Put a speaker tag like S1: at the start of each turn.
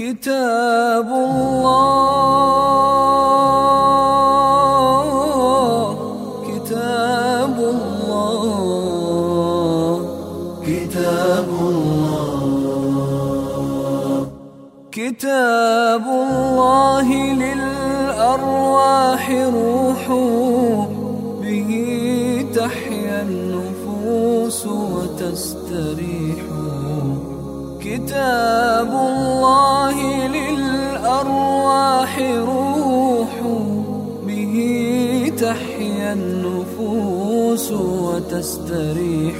S1: كتاب الله كتاب الله كتاب الله. كتاب الله للأرواح روح به تحيا النفوس وتستريح. كتاب الله للأرواح روح به تحيا النفوس وتستريح.